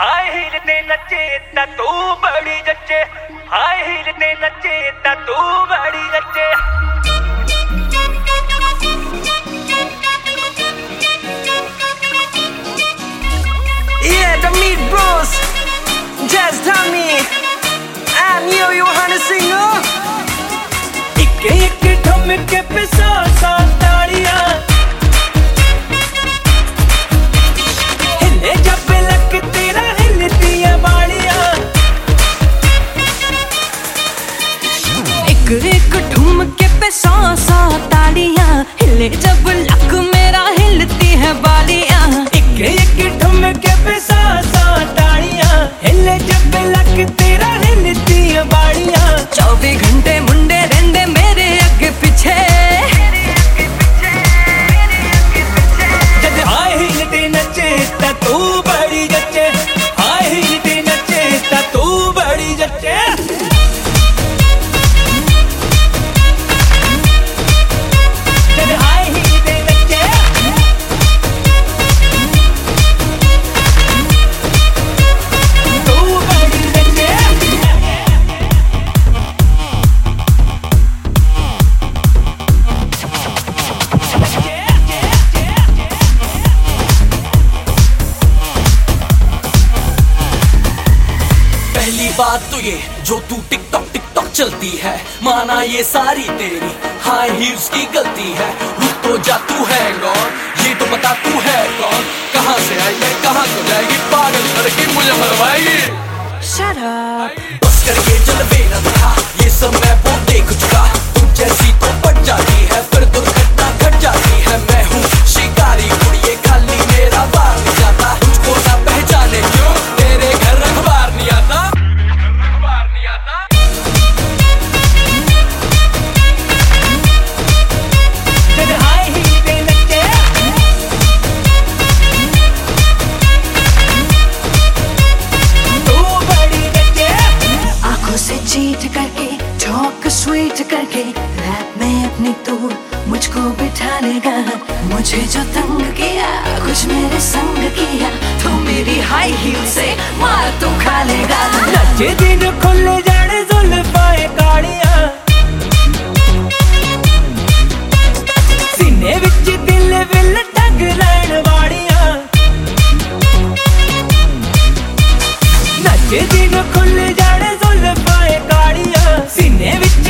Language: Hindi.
हाय हील ने नचे ता तू बड़ी जच्चे हाय हील ने नचे ता तू बड़ी जच्चे Yeah, the Meat Bros, Jazz Tommy, and you, you're Johannes Singer. Ikke ikke tomme kæppe बात तो ये जो तू टिकटॉक टिकटॉक चलती है। माना ये सारी तेरी हाई ही उसकी गलती है। रुक तो जा तू है कौन? ये तो बता तू है कौन? कहाँ से आई है कहाँ को जाएगी? पागल करके मुझे मरवाएगी। शराब बस करके ये बेना था दिखा ये सब मैं स्वीट करके रात में अपनी तू मुझको बिठा लेगा मुझे जो तंग किया, कुछ मेरे संग किया तो मेरी हाई हील से मार तू खा लेगा। नचे दिन खुले जाने जुल्फाए काड़िया सीने विच दिल विल लैन वाड़िया। नचे दिन खुले जाने काड़िया सीने विच